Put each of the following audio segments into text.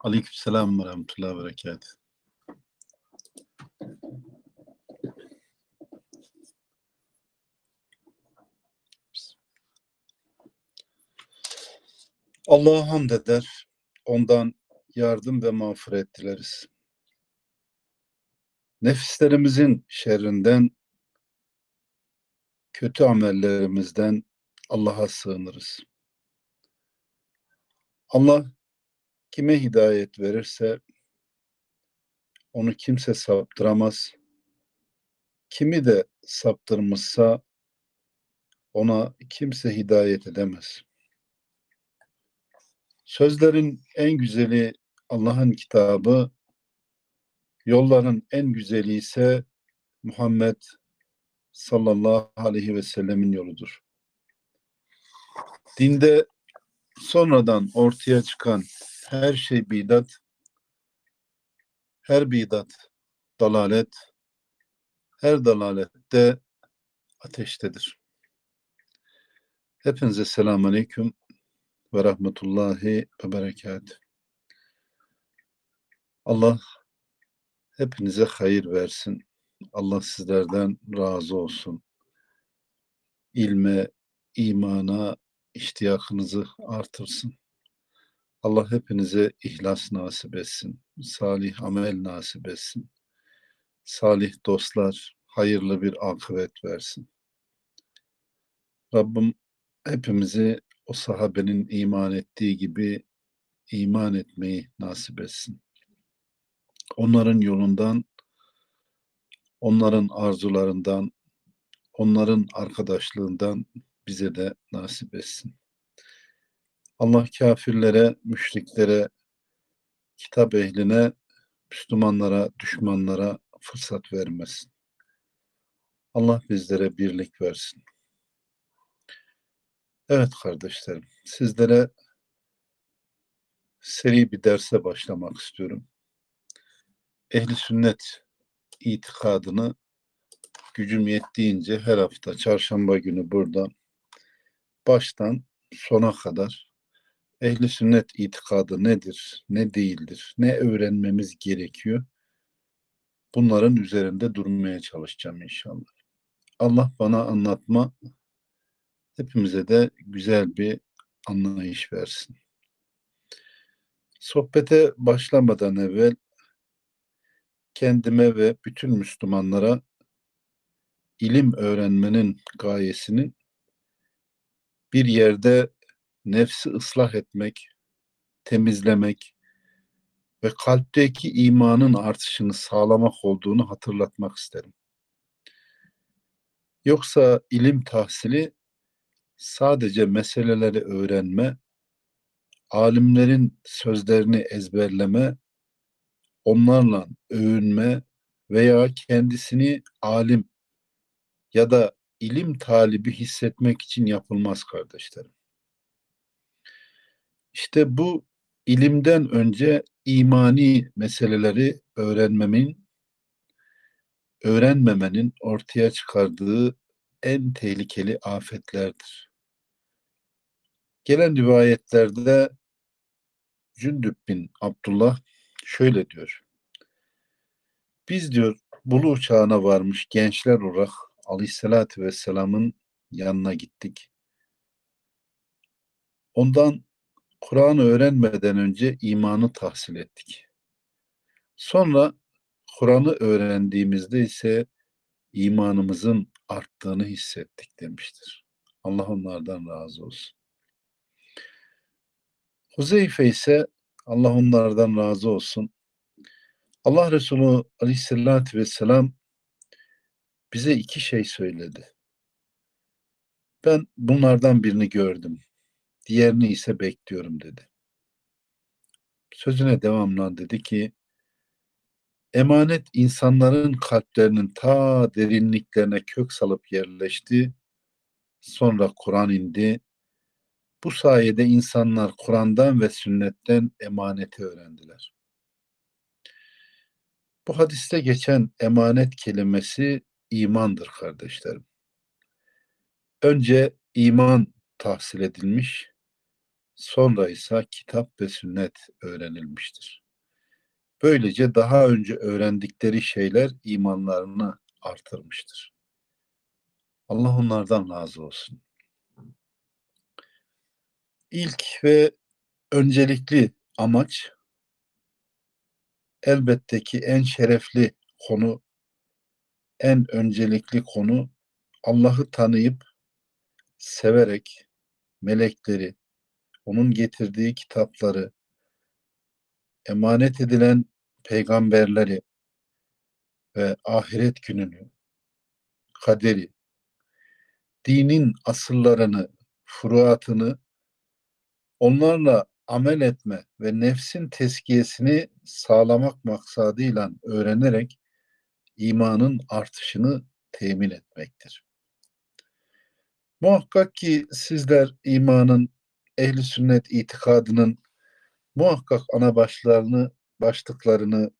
Aleykümselam ve rahmetullahi ve berekatuhu. Allah'a hamd eder, ondan yardım ve mağfiret dileriz. Nefislerimizin şerrinden, kötü amellerimizden Allah'a sığınırız. Allah kime hidayet verirse onu kimse saptıramaz. Kimi de saptırmışsa ona kimse hidayet edemez. Sözlerin en güzeli Allah'ın kitabı, yolların en güzeli ise Muhammed sallallahu aleyhi ve sellemin yoludur. Dinde sonradan ortaya çıkan her şey bidat, her bidat dalalet, her dalalette ateştedir. Hepinize selamun aleyküm ve rahmetullahi ve berekat. Allah hepinize hayır versin. Allah sizlerden razı olsun. İlme, imana, iştiyakınızı artırsın. Allah hepinize ihlas nasip etsin. Salih amel nasip etsin. Salih dostlar, hayırlı bir akıbet versin. Rabbim hepimizi o sahabenin iman ettiği gibi iman etmeyi nasip etsin. Onların yolundan, onların arzularından, onların arkadaşlığından bize de nasip etsin. Allah kafirlere, müşriklere, kitap ehline, Müslümanlara, düşmanlara fırsat vermesin. Allah bizlere birlik versin. Evet kardeşlerim, sizlere seri bir derse başlamak istiyorum. Ehli sünnet itikadını gücüm yettiğince her hafta çarşamba günü burada baştan sona kadar ehli sünnet itikadı nedir, ne değildir, ne öğrenmemiz gerekiyor? Bunların üzerinde durmaya çalışacağım inşallah. Allah bana anlatma, hepimize de güzel bir anlayış versin. Sohbete başlamadan evvel kendime ve bütün Müslümanlara ilim öğrenmenin gayesinin bir yerde nefsi ıslah etmek, temizlemek ve kalpteki imanın artışını sağlamak olduğunu hatırlatmak isterim. Yoksa ilim tahsili sadece meseleleri öğrenme, alimlerin sözlerini ezberleme, onlarla övünme veya kendisini alim ya da ilim talibi hissetmek için yapılmaz kardeşlerim. İşte bu ilimden önce imani meseleleri öğrenmemin, öğrenmemenin ortaya çıkardığı en tehlikeli afetlerdir. Gelen rivayetlerde Cündüb bin Abdullah şöyle diyor. Biz diyor bulu çağına varmış gençler olarak Aleyhisselatü Vesselam'ın yanına gittik. Ondan Kur'an'ı öğrenmeden önce imanı tahsil ettik. Sonra Kur'an'ı öğrendiğimizde ise imanımızın arttığını hissettik demiştir. Allah onlardan razı olsun. Huzeyfe ise Allah onlardan razı olsun. Allah Resulü Aleyhisselatü Vesselam bize iki şey söyledi. Ben bunlardan birini gördüm. Diğerini ise bekliyorum dedi. Sözüne devamlan dedi ki emanet insanların kalplerinin ta derinliklerine kök salıp yerleşti. Sonra Kur'an indi. Bu sayede insanlar Kur'an'dan ve sünnetten emaneti öğrendiler. Bu hadiste geçen emanet kelimesi imandır kardeşlerim. Önce iman tahsil edilmiş, Sonra ise kitap ve sünnet öğrenilmiştir. Böylece daha önce öğrendikleri şeyler imanlarını artırmıştır. Allah onlardan razı olsun. İlk ve öncelikli amaç elbette ki en şerefli konu, en öncelikli konu Allah'ı tanıyıp severek melekleri, onun getirdiği kitapları, emanet edilen peygamberleri ve ahiret gününü, kaderi, dinin asıllarını, furuatını onlarla amel etme ve nefsin teskiyesini sağlamak maksadıyla öğrenerek imanın artışını temin etmektir. Muhakkak ki sizler imanın, ehli sünnet itikadının muhakkak ana başlarını, başlıklarını,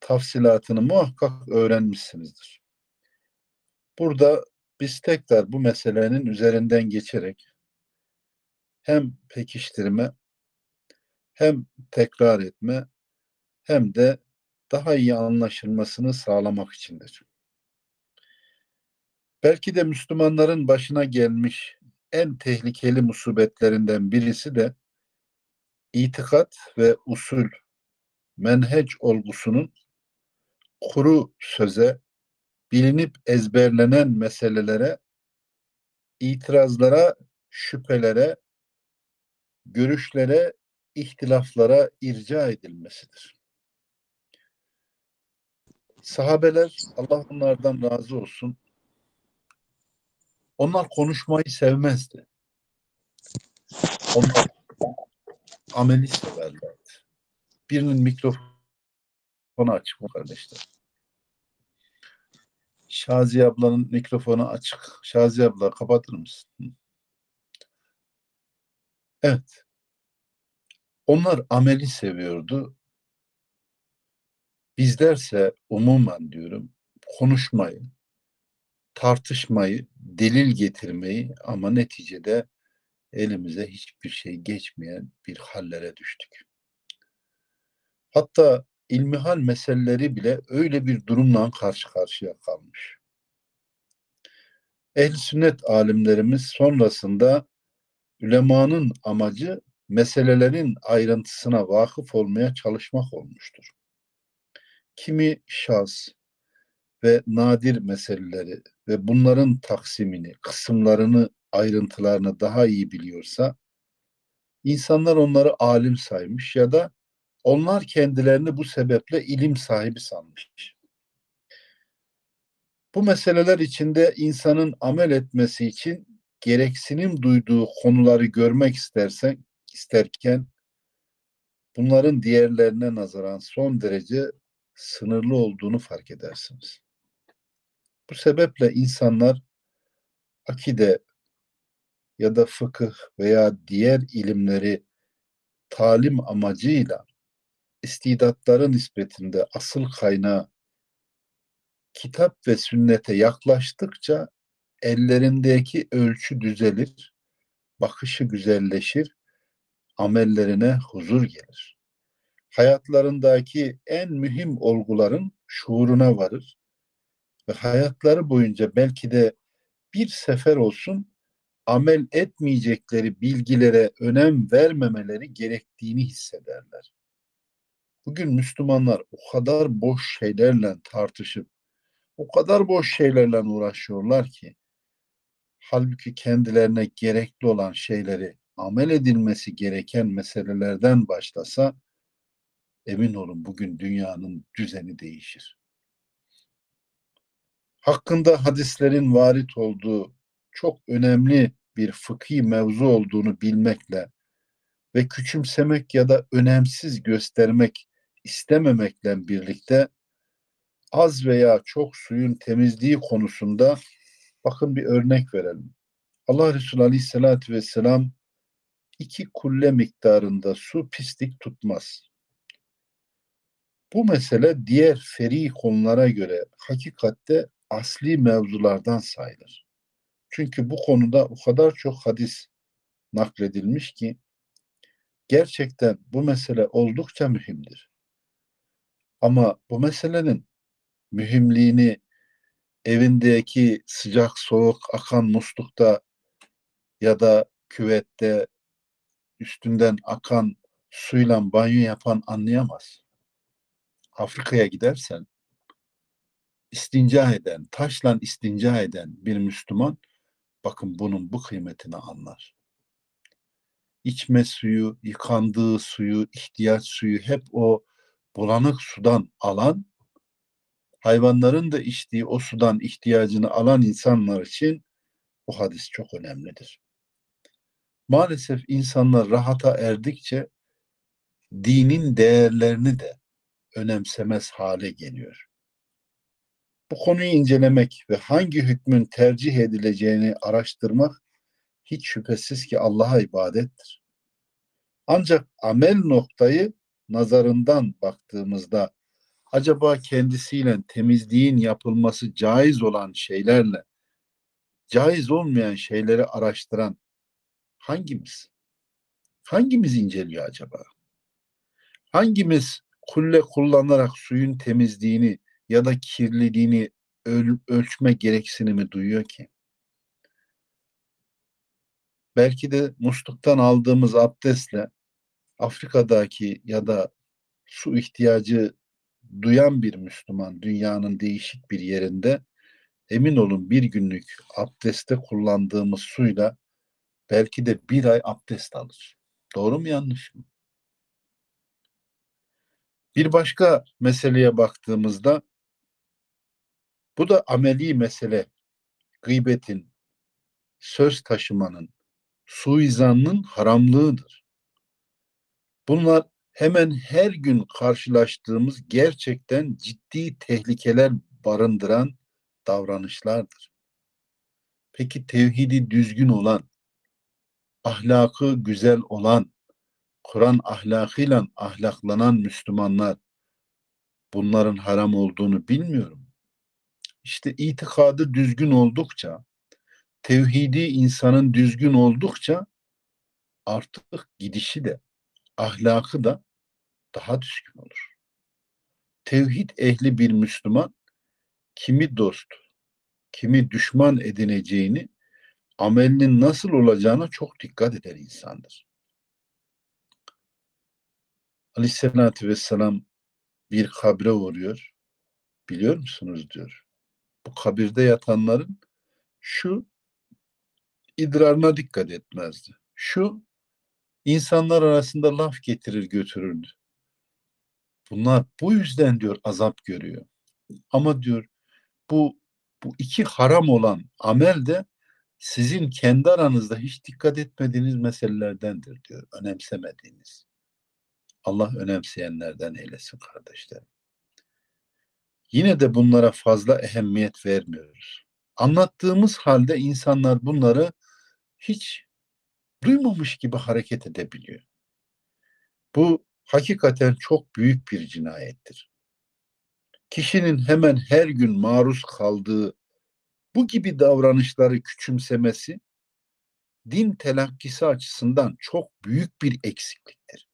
tafsilatını muhakkak öğrenmişsinizdir. Burada biz tekrar bu meselenin üzerinden geçerek hem pekiştirme hem tekrar etme hem de daha iyi anlaşılmasını sağlamak içindir. Belki de Müslümanların başına gelmiş en tehlikeli musibetlerinden birisi de itikat ve usul, menheç olgusunun kuru söze, bilinip ezberlenen meselelere, itirazlara, şüphelere, görüşlere, ihtilaflara irca edilmesidir. Sahabeler, Allah onlardan razı olsun, onlar konuşmayı sevmezdi. Onlar ameli severlerdi. Birinin mikrofonu açık mı kardeşler? Şazi ablanın mikrofonu açık. Şazi abla kapatır mısın? Evet. Onlar ameli seviyordu. Bizlerse umumen diyorum konuşmayı, tartışmayı, delil getirmeyi ama neticede elimize hiçbir şey geçmeyen bir hallere düştük. Hatta ilmihal meseleleri bile öyle bir durumla karşı karşıya kalmış. Ehl-i sünnet alimlerimiz sonrasında ülemanın amacı meselelerin ayrıntısına vakıf olmaya çalışmak olmuştur. Kimi şahs ve nadir meseleleri ve bunların taksimini, kısımlarını, ayrıntılarını daha iyi biliyorsa insanlar onları alim saymış ya da onlar kendilerini bu sebeple ilim sahibi sanmış. Bu meseleler içinde insanın amel etmesi için gereksinim duyduğu konuları görmek istersen isterken bunların diğerlerine nazaran son derece sınırlı olduğunu fark edersiniz. Bu sebeple insanlar akide ya da fıkıh veya diğer ilimleri talim amacıyla istidatları nispetinde asıl kaynağı kitap ve sünnete yaklaştıkça ellerindeki ölçü düzelir, bakışı güzelleşir, amellerine huzur gelir. Hayatlarındaki en mühim olguların şuuruna varır ve hayatları boyunca belki de bir sefer olsun amel etmeyecekleri bilgilere önem vermemeleri gerektiğini hissederler. Bugün Müslümanlar o kadar boş şeylerle tartışıp o kadar boş şeylerle uğraşıyorlar ki halbuki kendilerine gerekli olan şeyleri amel edilmesi gereken meselelerden başlasa emin olun bugün dünyanın düzeni değişir. Hakkında hadislerin varit olduğu çok önemli bir fıkhi mevzu olduğunu bilmekle ve küçümsemek ya da önemsiz göstermek istememekle birlikte az veya çok suyun temizliği konusunda bakın bir örnek verelim. Allah Resulü Aleyhisselatü Vesselam iki kulle miktarında su pislik tutmaz. Bu mesele diğer feri konulara göre hakikatte asli mevzulardan sayılır. Çünkü bu konuda o kadar çok hadis nakledilmiş ki gerçekten bu mesele oldukça mühimdir. Ama bu meselenin mühimliğini evindeki sıcak soğuk akan muslukta ya da küvette üstünden akan suyla banyo yapan anlayamaz. Afrika'ya gidersen istinca eden, taşla istinca eden bir Müslüman bakın bunun bu kıymetini anlar. İçme suyu, yıkandığı suyu, ihtiyaç suyu hep o bulanık sudan alan, hayvanların da içtiği o sudan ihtiyacını alan insanlar için bu hadis çok önemlidir. Maalesef insanlar rahata erdikçe dinin değerlerini de önemsemez hale geliyor. Bu konuyu incelemek ve hangi hükmün tercih edileceğini araştırmak hiç şüphesiz ki Allah'a ibadettir. Ancak amel noktayı nazarından baktığımızda acaba kendisiyle temizliğin yapılması caiz olan şeylerle caiz olmayan şeyleri araştıran hangimiz? Hangimiz inceliyor acaba? Hangimiz kulle kullanarak suyun temizliğini ya da kirliliğini öl ölçme gereksinimi duyuyor ki? Belki de musluktan aldığımız abdestle Afrika'daki ya da su ihtiyacı duyan bir Müslüman dünyanın değişik bir yerinde emin olun bir günlük abdeste kullandığımız suyla belki de bir ay abdest alır. Doğru mu yanlış mı? Bir başka meseleye baktığımızda bu da ameli mesele. Gıybetin, söz taşımanın, suizanın haramlığıdır. Bunlar hemen her gün karşılaştığımız gerçekten ciddi tehlikeler barındıran davranışlardır. Peki tevhidi düzgün olan, ahlakı güzel olan, Kur'an ahlakıyla ahlaklanan Müslümanlar bunların haram olduğunu bilmiyorum. İşte itikadı düzgün oldukça, tevhidi insanın düzgün oldukça artık gidişi de, ahlakı da daha düzgün olur. Tevhid ehli bir Müslüman kimi dost, kimi düşman edineceğini, amelinin nasıl olacağına çok dikkat eder insandır. Aleyhisselatü Vesselam bir kabre uğruyor. Biliyor musunuz diyor. Bu kabirde yatanların şu idrarına dikkat etmezdi. Şu insanlar arasında laf getirir götürürdü. Bunlar bu yüzden diyor azap görüyor. Ama diyor bu bu iki haram olan amel de sizin kendi aranızda hiç dikkat etmediğiniz meselelerdendir diyor. Önemsemediğiniz. Allah önemseyenlerden eylesin kardeşlerim. Yine de bunlara fazla ehemmiyet vermiyoruz. Anlattığımız halde insanlar bunları hiç duymamış gibi hareket edebiliyor. Bu hakikaten çok büyük bir cinayettir. Kişinin hemen her gün maruz kaldığı bu gibi davranışları küçümsemesi din telakkisi açısından çok büyük bir eksikliktir.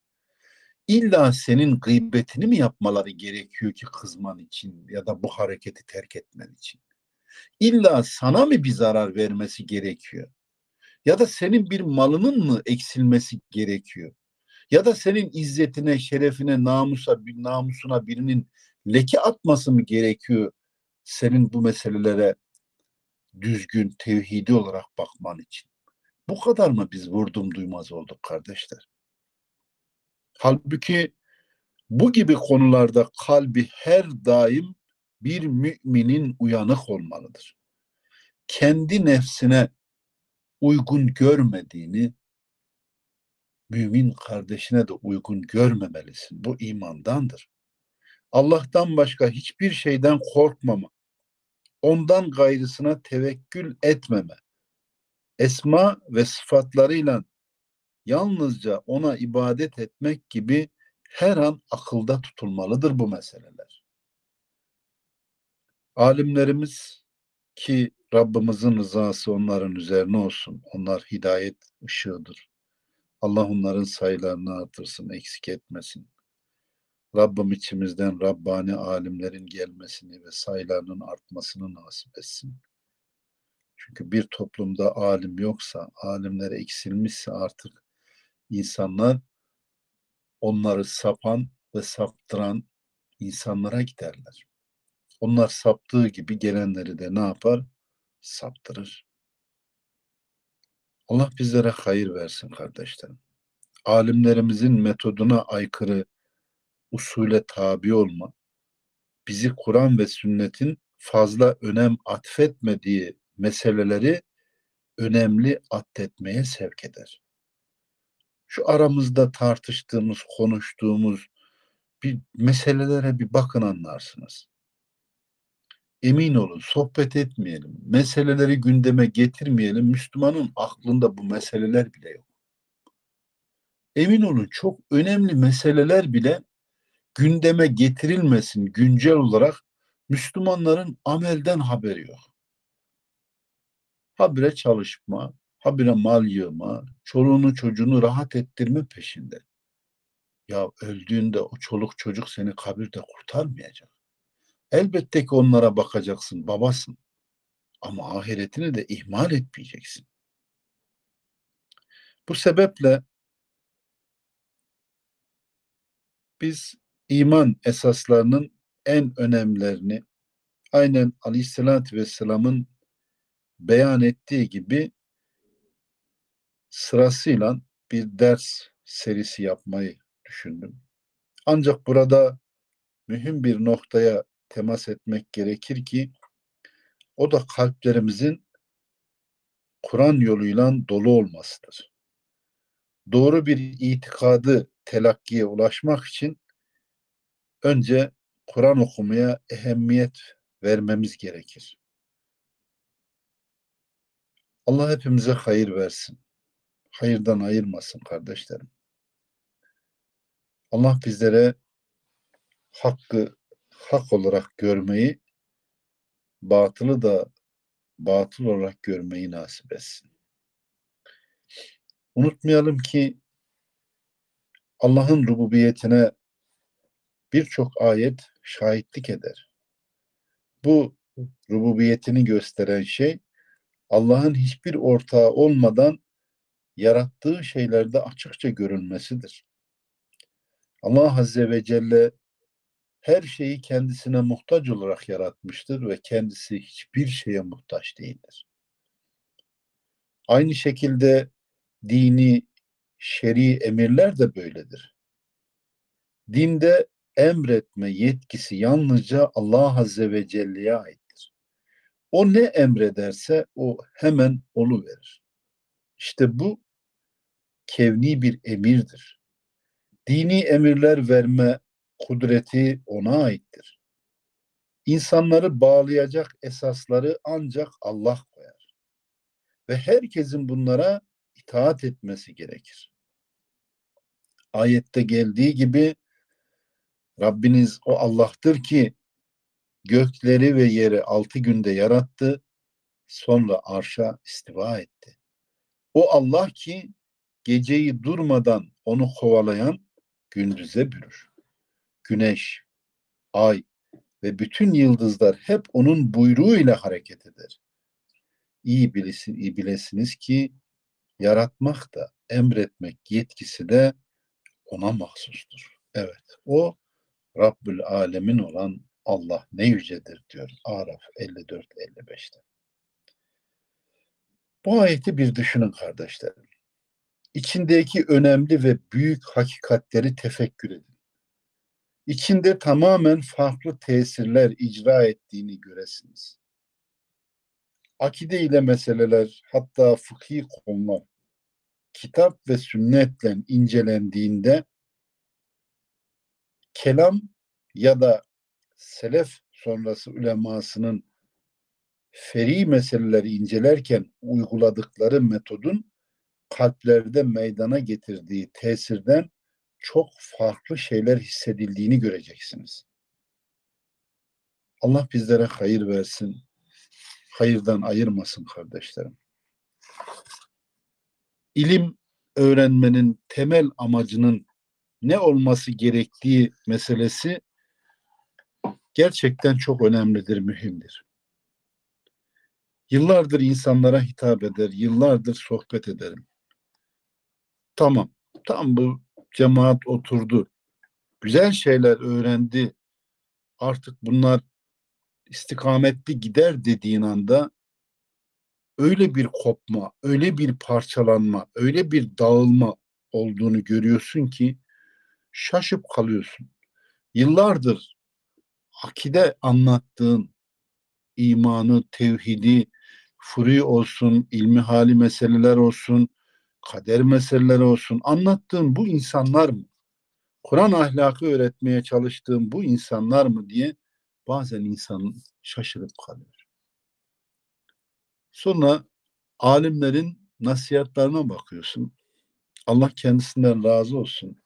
İlla senin gıybetini mi yapmaları gerekiyor ki kızman için ya da bu hareketi terk etmen için? İlla sana mı bir zarar vermesi gerekiyor? Ya da senin bir malının mı eksilmesi gerekiyor? Ya da senin izzetine, şerefine, namusa, namusuna birinin leke atması mı gerekiyor senin bu meselelere düzgün, tevhidi olarak bakman için? Bu kadar mı biz vurdum duymaz olduk kardeşler? Halbuki bu gibi konularda kalbi her daim bir müminin uyanık olmalıdır. Kendi nefsine uygun görmediğini mümin kardeşine de uygun görmemelisin. Bu imandandır. Allah'tan başka hiçbir şeyden korkmama, ondan gayrısına tevekkül etmeme, esma ve sıfatlarıyla yalnızca ona ibadet etmek gibi her an akılda tutulmalıdır bu meseleler. Alimlerimiz ki Rabbimizin rızası onların üzerine olsun. Onlar hidayet ışığıdır. Allah onların sayılarını artırsın, eksik etmesin. Rabbim içimizden Rabbani alimlerin gelmesini ve sayılarının artmasını nasip etsin. Çünkü bir toplumda alim yoksa, alimler eksilmişse artık insanlar onları sapan ve saptıran insanlara giderler. Onlar saptığı gibi gelenleri de ne yapar? Saptırır. Allah bizlere hayır versin kardeşlerim. Alimlerimizin metoduna aykırı usule tabi olma, bizi Kur'an ve sünnetin fazla önem atfetmediği meseleleri önemli atfetmeye sevk eder. Şu aramızda tartıştığımız, konuştuğumuz bir meselelere bir bakın anlarsınız. Emin olun sohbet etmeyelim, meseleleri gündeme getirmeyelim. Müslümanın aklında bu meseleler bile yok. Emin olun çok önemli meseleler bile gündeme getirilmesin güncel olarak Müslümanların amelden haberi yok. Habire çalışma, habire mal yığma, çoluğunu çocuğunu rahat ettirme peşinde. Ya öldüğünde o çoluk çocuk seni kabirde kurtarmayacak. Elbette ki onlara bakacaksın, babasın. Ama ahiretini de ihmal etmeyeceksin. Bu sebeple biz iman esaslarının en önemlerini aynen Aleyhisselatü Vesselam'ın beyan ettiği gibi sırasıyla bir ders serisi yapmayı düşündüm. Ancak burada mühim bir noktaya temas etmek gerekir ki o da kalplerimizin Kur'an yoluyla dolu olmasıdır. Doğru bir itikadı telakkiye ulaşmak için önce Kur'an okumaya ehemmiyet vermemiz gerekir. Allah hepimize hayır versin. Hayırdan ayırmasın kardeşlerim. Allah bizlere hakkı hak olarak görmeyi, batılı da batıl olarak görmeyi nasip etsin. Unutmayalım ki Allah'ın rububiyetine birçok ayet şahitlik eder. Bu rububiyetini gösteren şey Allah'ın hiçbir ortağı olmadan yarattığı şeylerde açıkça görülmesidir. Allah Azze ve Celle her şeyi kendisine muhtaç olarak yaratmıştır ve kendisi hiçbir şeye muhtaç değildir. Aynı şekilde dini, şer'i emirler de böyledir. Dinde emretme yetkisi yalnızca Allah Azze ve Celle'ye aittir. O ne emrederse o hemen olu verir. İşte bu kevni bir emirdir. Dini emirler verme kudreti ona aittir. İnsanları bağlayacak esasları ancak Allah koyar. Ve herkesin bunlara itaat etmesi gerekir. Ayette geldiği gibi Rabbiniz o Allah'tır ki gökleri ve yeri altı günde yarattı, sonra arşa istiva etti. O Allah ki geceyi durmadan onu kovalayan gündüze bürür. Güneş, ay ve bütün yıldızlar hep onun buyruğuyla hareket eder. İyi, bilesin, iyi bilesiniz ki yaratmak da emretmek yetkisi de ona mahsustur. Evet, o Rabbül Alemin olan Allah ne yücedir diyor Araf 54-55'te. Bu ayeti bir düşünün kardeşlerim. İçindeki önemli ve büyük hakikatleri tefekkür edin. İçinde tamamen farklı tesirler icra ettiğini göresiniz. Akide ile meseleler hatta fıkhi konular kitap ve sünnetle incelendiğinde kelam ya da selef sonrası ulemasının feri meseleleri incelerken uyguladıkları metodun kalplerde meydana getirdiği tesirden çok farklı şeyler hissedildiğini göreceksiniz. Allah bizlere hayır versin. Hayırdan ayırmasın kardeşlerim. İlim öğrenmenin temel amacının ne olması gerektiği meselesi gerçekten çok önemlidir, mühimdir. Yıllardır insanlara hitap eder, yıllardır sohbet ederim. Tamam, tam bu cemaat oturdu. Güzel şeyler öğrendi. Artık bunlar istikametli gider dediğin anda öyle bir kopma, öyle bir parçalanma, öyle bir dağılma olduğunu görüyorsun ki şaşıp kalıyorsun. Yıllardır akide anlattığın imanı, tevhidi, furi olsun, ilmi hali meseleler olsun, kader meseleleri olsun anlattığın bu insanlar mı? Kur'an ahlakı öğretmeye çalıştığım bu insanlar mı diye bazen insan şaşırıp kalıyor. Sonra alimlerin nasihatlarına bakıyorsun. Allah kendisinden razı olsun.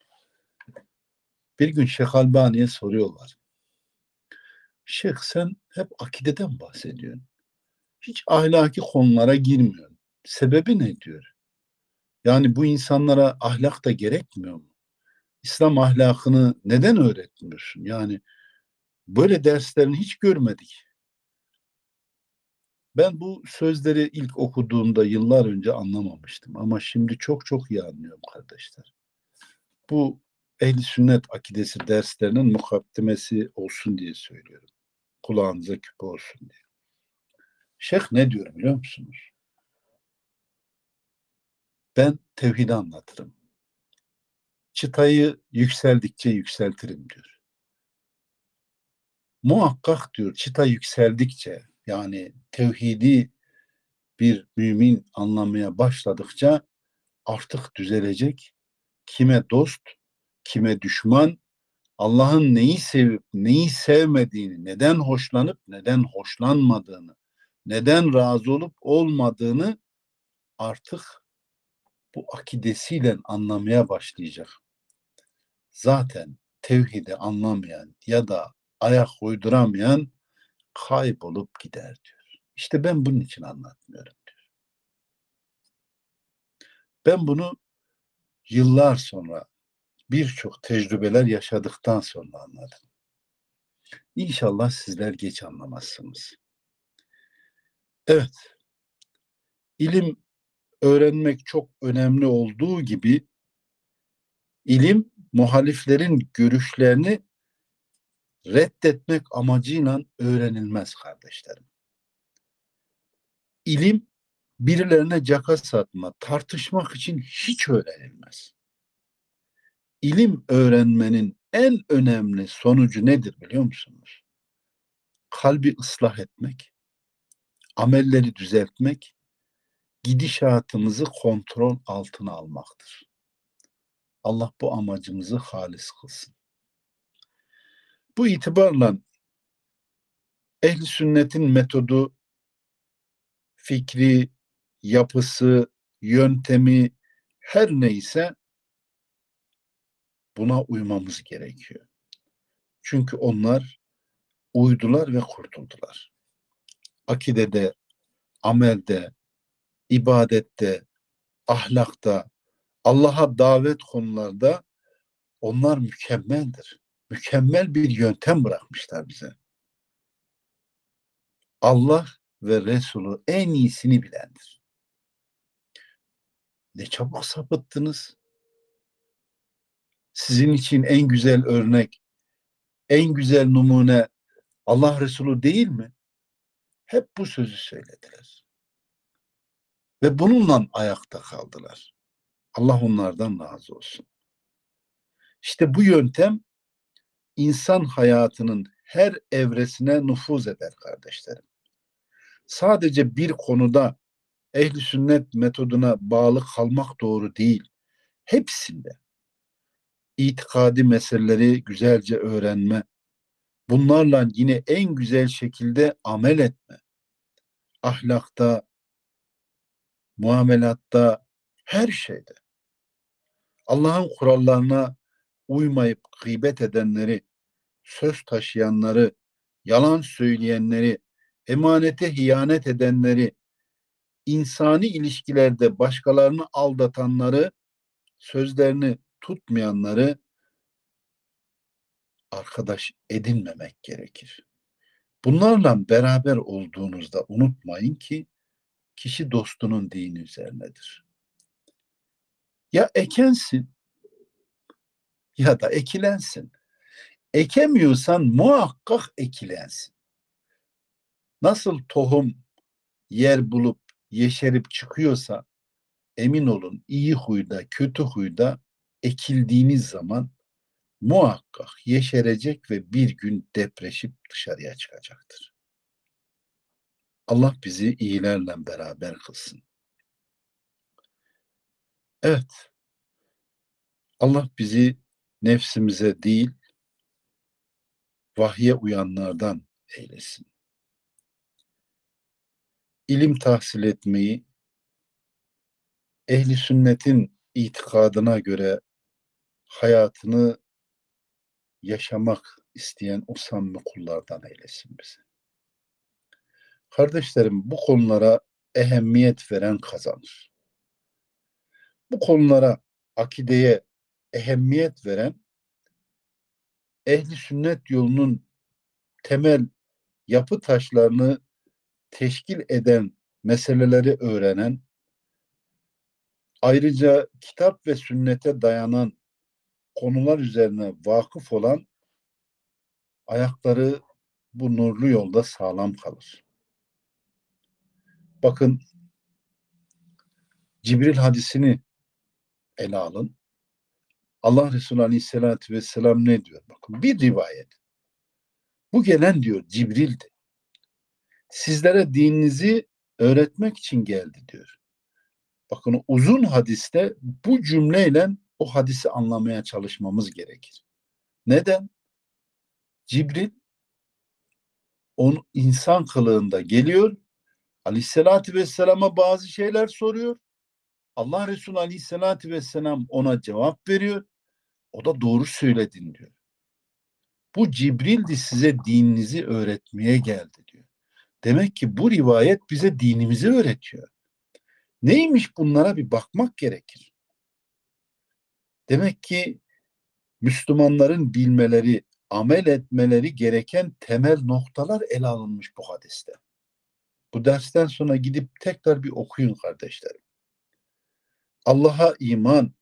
Bir gün Şeyh Albani'ye soruyorlar. Şeyh sen hep akideden bahsediyorsun. Hiç ahlaki konulara girmiyorsun. Sebebi ne diyor? Yani bu insanlara ahlak da gerekmiyor mu? İslam ahlakını neden öğretmiyorsun? Yani böyle derslerini hiç görmedik. Ben bu sözleri ilk okuduğumda yıllar önce anlamamıştım ama şimdi çok çok iyi anlıyorum kardeşler. Bu ehli sünnet akidesi derslerinin mukaddemesi olsun diye söylüyorum. Kulağınıza küpe olsun diye. Şeyh ne diyor biliyor musunuz? Ben tevhidi anlatırım. Çıtayı yükseldikçe yükseltirim diyor. Muhakkak diyor çıta yükseldikçe yani tevhidi bir mümin anlamaya başladıkça artık düzelecek. Kime dost, kime düşman, Allah'ın neyi sevip neyi sevmediğini, neden hoşlanıp neden hoşlanmadığını, neden razı olup olmadığını artık bu akidesiyle anlamaya başlayacak. Zaten tevhidi anlamayan ya da ayak uyduramayan kaybolup gider diyor. İşte ben bunun için anlatmıyorum diyor. Ben bunu yıllar sonra birçok tecrübeler yaşadıktan sonra anladım. İnşallah sizler geç anlamazsınız. Evet, ilim öğrenmek çok önemli olduğu gibi ilim muhaliflerin görüşlerini reddetmek amacıyla öğrenilmez kardeşlerim. İlim birilerine caka satma, tartışmak için hiç öğrenilmez. İlim öğrenmenin en önemli sonucu nedir biliyor musunuz? Kalbi ıslah etmek, amelleri düzeltmek, gidişatımızı kontrol altına almaktır. Allah bu amacımızı halis kılsın. Bu itibarla ehli sünnetin metodu, fikri, yapısı, yöntemi her neyse buna uymamız gerekiyor. Çünkü onlar uydular ve kurtuldular. Akidede, amelde, ibadette, ahlakta, Allah'a davet konularda onlar mükemmeldir mükemmel bir yöntem bırakmışlar bize. Allah ve Resulü en iyisini bilendir. Ne çabuk sapıttınız. Sizin için en güzel örnek, en güzel numune Allah Resulü değil mi? Hep bu sözü söylediler. Ve bununla ayakta kaldılar. Allah onlardan razı olsun. İşte bu yöntem insan hayatının her evresine nüfuz eder kardeşlerim. Sadece bir konuda ehli sünnet metoduna bağlı kalmak doğru değil. Hepsinde itikadi meseleleri güzelce öğrenme, bunlarla yine en güzel şekilde amel etme, ahlakta, muamelatta, her şeyde. Allah'ın kurallarına uymayıp gıybet edenleri, söz taşıyanları, yalan söyleyenleri, emanete hiyanet edenleri, insani ilişkilerde başkalarını aldatanları sözlerini tutmayanları arkadaş edinmemek gerekir. Bunlarla beraber olduğunuzda unutmayın ki kişi dostunun dini üzerinedir. Ya ekensin ya da ekilensin. Ekemiyorsan muhakkak ekilensin. Nasıl tohum yer bulup yeşerip çıkıyorsa emin olun iyi huyda kötü huyda ekildiğiniz zaman muhakkak yeşerecek ve bir gün depreşip dışarıya çıkacaktır. Allah bizi iyilerle beraber kılsın. Evet. Allah bizi nefsimize değil vahye uyanlardan eylesin. İlim tahsil etmeyi ehli sünnetin itikadına göre hayatını yaşamak isteyen o samimi kullardan eylesin bizi. Kardeşlerim bu konulara ehemmiyet veren kazanır. Bu konulara akideye ehemmiyet veren ehli sünnet yolunun temel yapı taşlarını teşkil eden meseleleri öğrenen ayrıca kitap ve sünnete dayanan konular üzerine vakıf olan ayakları bu nurlu yolda sağlam kalır. Bakın Cibril hadisini ele alın. Allah Resulü Aleyhisselatü Vesselam ne diyor? Bakın bir rivayet. Bu gelen diyor Cibril'di. Sizlere dininizi öğretmek için geldi diyor. Bakın uzun hadiste bu cümleyle o hadisi anlamaya çalışmamız gerekir. Neden? Cibril on insan kılığında geliyor. Aleyhissalatü vesselama bazı şeyler soruyor. Allah Resulü Aleyhisselatü Vesselam ona cevap veriyor. O da doğru söyledin diyor. Bu Cibril'di size dininizi öğretmeye geldi diyor. Demek ki bu rivayet bize dinimizi öğretiyor. Neymiş bunlara bir bakmak gerekir. Demek ki Müslümanların bilmeleri, amel etmeleri gereken temel noktalar ele alınmış bu hadiste. Bu dersten sonra gidip tekrar bir okuyun kardeşlerim. Allah'a iman,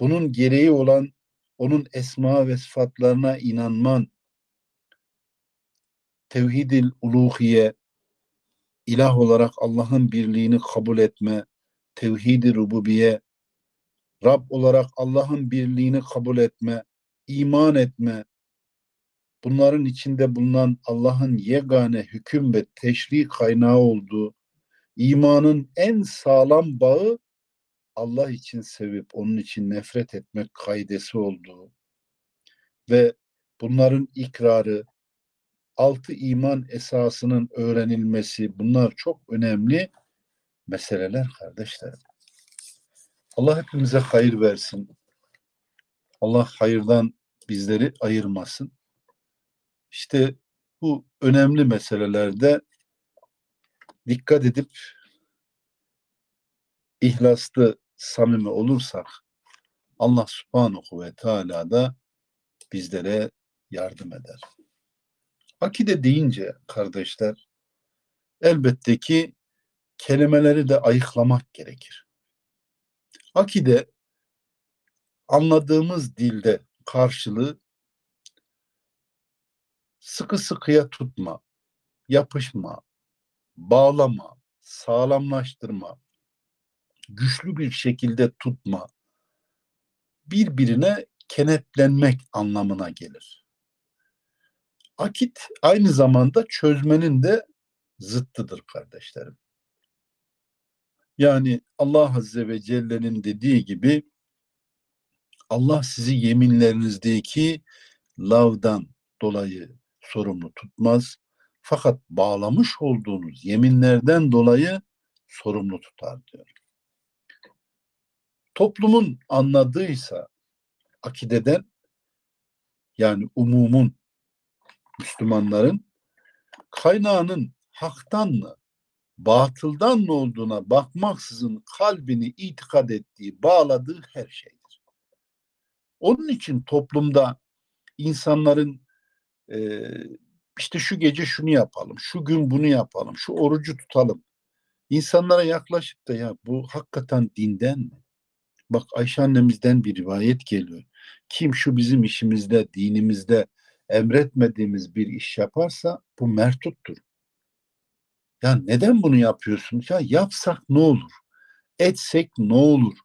bunun gereği olan onun esma ve sıfatlarına inanman, tevhidil uluhiye, ilah olarak Allah'ın birliğini kabul etme, tevhid-i rububiye, Rab olarak Allah'ın birliğini kabul etme, iman etme, bunların içinde bulunan Allah'ın yegane hüküm ve teşri kaynağı olduğu, imanın en sağlam bağı Allah için sevip onun için nefret etmek kaidesi olduğu ve bunların ikrarı, altı iman esasının öğrenilmesi bunlar çok önemli meseleler kardeşlerim. Allah hepimize hayır versin. Allah hayırdan bizleri ayırmasın. İşte bu önemli meselelerde dikkat edip ihlaslı samimi olursak Allah subhanahu ve teala da bizlere yardım eder. Akide deyince kardeşler elbette ki kelimeleri de ayıklamak gerekir. Akide anladığımız dilde karşılığı sıkı sıkıya tutma, yapışma, bağlama, sağlamlaştırma, güçlü bir şekilde tutma, birbirine kenetlenmek anlamına gelir. Akit aynı zamanda çözmenin de zıttıdır kardeşlerim. Yani Allah Azze ve Celle'nin dediği gibi Allah sizi yeminlerinizdeki lavdan dolayı sorumlu tutmaz. Fakat bağlamış olduğunuz yeminlerden dolayı sorumlu tutar diyor. Toplumun anladığıysa akideden yani umumun Müslümanların kaynağının haktan mı batıldan ne olduğuna bakmaksızın kalbini itikad ettiği, bağladığı her şeydir. Onun için toplumda insanların e, işte şu gece şunu yapalım, şu gün bunu yapalım, şu orucu tutalım. İnsanlara yaklaşıp da ya bu hakikaten dinden mi? Bak Ayşe annemizden bir rivayet geliyor. Kim şu bizim işimizde, dinimizde emretmediğimiz bir iş yaparsa bu mertuttur. Ya neden bunu yapıyorsun? Ya yapsak ne olur? Etsek ne olur?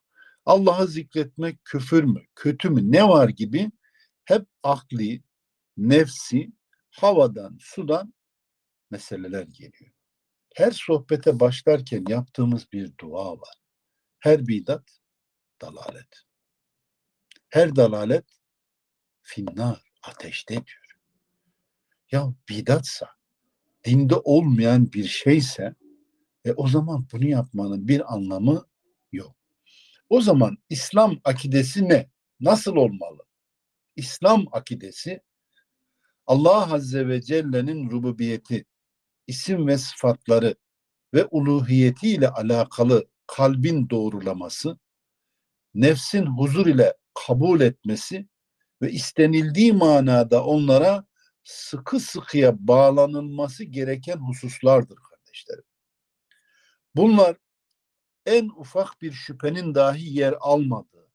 Allah'ı zikretmek küfür mü? Kötü mü? Ne var gibi hep akli, nefsi, havadan, sudan meseleler geliyor. Her sohbete başlarken yaptığımız bir dua var. Her bidat dalalet. Her dalalet finnar, ateşte diyor. Ya bidatsa, dinde olmayan bir şeyse e o zaman bunu yapmanın bir anlamı yok. O zaman İslam akidesi ne? Nasıl olmalı? İslam akidesi Allah Azze ve Celle'nin rububiyeti, isim ve sıfatları ve uluhiyeti ile alakalı kalbin doğrulaması, nefsin huzur ile kabul etmesi ve istenildiği manada onlara sıkı sıkıya bağlanılması gereken hususlardır kardeşlerim. Bunlar en ufak bir şüphenin dahi yer almadığı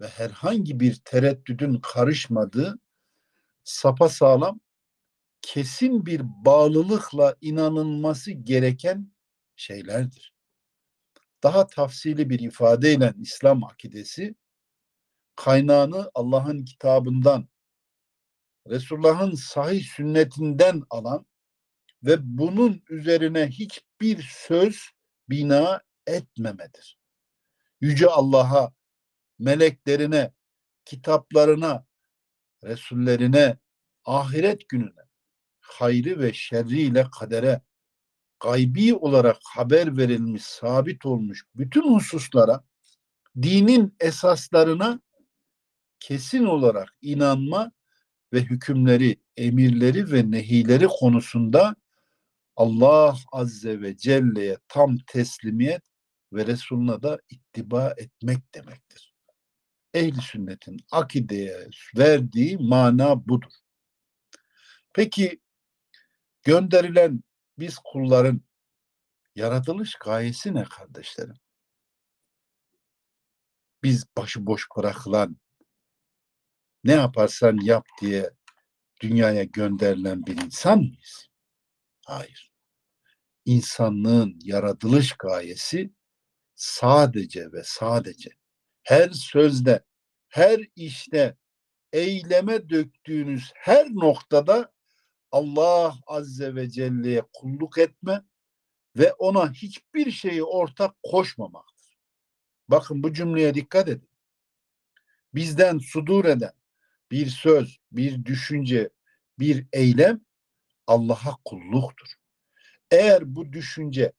ve herhangi bir tereddüdün karışmadığı sapa sağlam kesin bir bağlılıkla inanılması gereken şeylerdir. Daha tafsili bir ifadeyle İslam akidesi kaynağını Allah'ın kitabından, Resulullah'ın sahih sünnetinden alan ve bunun üzerine hiçbir söz bina etmemedir. Yüce Allah'a, meleklerine, kitaplarına, Resullerine, ahiret gününe, hayrı ve şerriyle kadere, gaybi olarak haber verilmiş, sabit olmuş bütün hususlara, dinin esaslarına kesin olarak inanma ve hükümleri, emirleri ve nehileri konusunda Allah Azze ve Celle'ye tam teslimiyet ve Resuluna da ittiba etmek demektir. Ehli sünnetin akideye verdiği mana budur. Peki gönderilen biz kulların yaratılış gayesi ne kardeşlerim? Biz başıboş bırakılan ne yaparsan yap diye dünyaya gönderilen bir insan mıyız? Hayır. İnsanlığın yaratılış gayesi sadece ve sadece her sözde, her işte, eyleme döktüğünüz her noktada Allah Azze ve Celle'ye kulluk etme ve ona hiçbir şeyi ortak koşmamaktır. Bakın bu cümleye dikkat edin. Bizden sudur eden bir söz, bir düşünce, bir eylem Allah'a kulluktur. Eğer bu düşünce,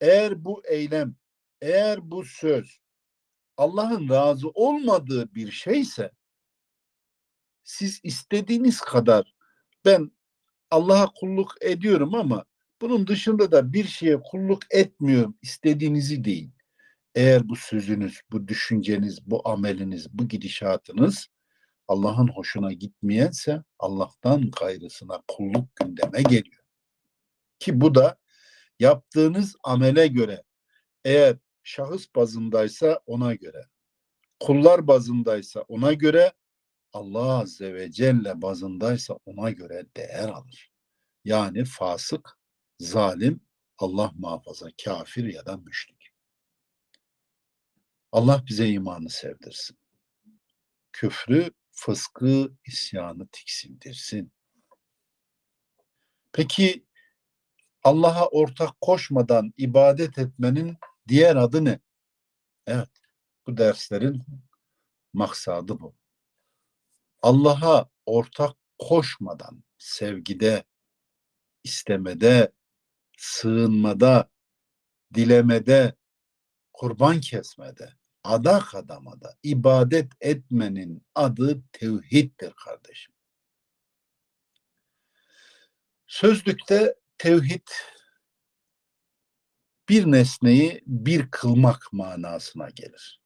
eğer bu eylem, eğer bu söz Allah'ın razı olmadığı bir şeyse siz istediğiniz kadar ben Allah'a kulluk ediyorum ama bunun dışında da bir şeye kulluk etmiyorum istediğinizi değil. Eğer bu sözünüz, bu düşünceniz, bu ameliniz, bu gidişatınız Allah'ın hoşuna gitmeyense Allah'tan gayrısına kulluk gündeme geliyor. Ki bu da yaptığınız amele göre eğer şahıs bazındaysa ona göre, kullar bazındaysa ona göre, Allah Azze ve Celle bazındaysa ona göre değer alır. Yani fasık, zalim, Allah muhafaza kafir ya da müşrik. Allah bize imanı sevdirsin. Küfrü, fıskı, isyanı tiksindirsin. Peki Allah'a ortak koşmadan ibadet etmenin diğer adı ne? Evet, bu derslerin maksadı bu. Allah'a ortak koşmadan sevgide, istemede, sığınmada, dilemede, kurban kesmede, adak adamada ibadet etmenin adı tevhiddir kardeşim. Sözlükte tevhid bir nesneyi bir kılmak manasına gelir.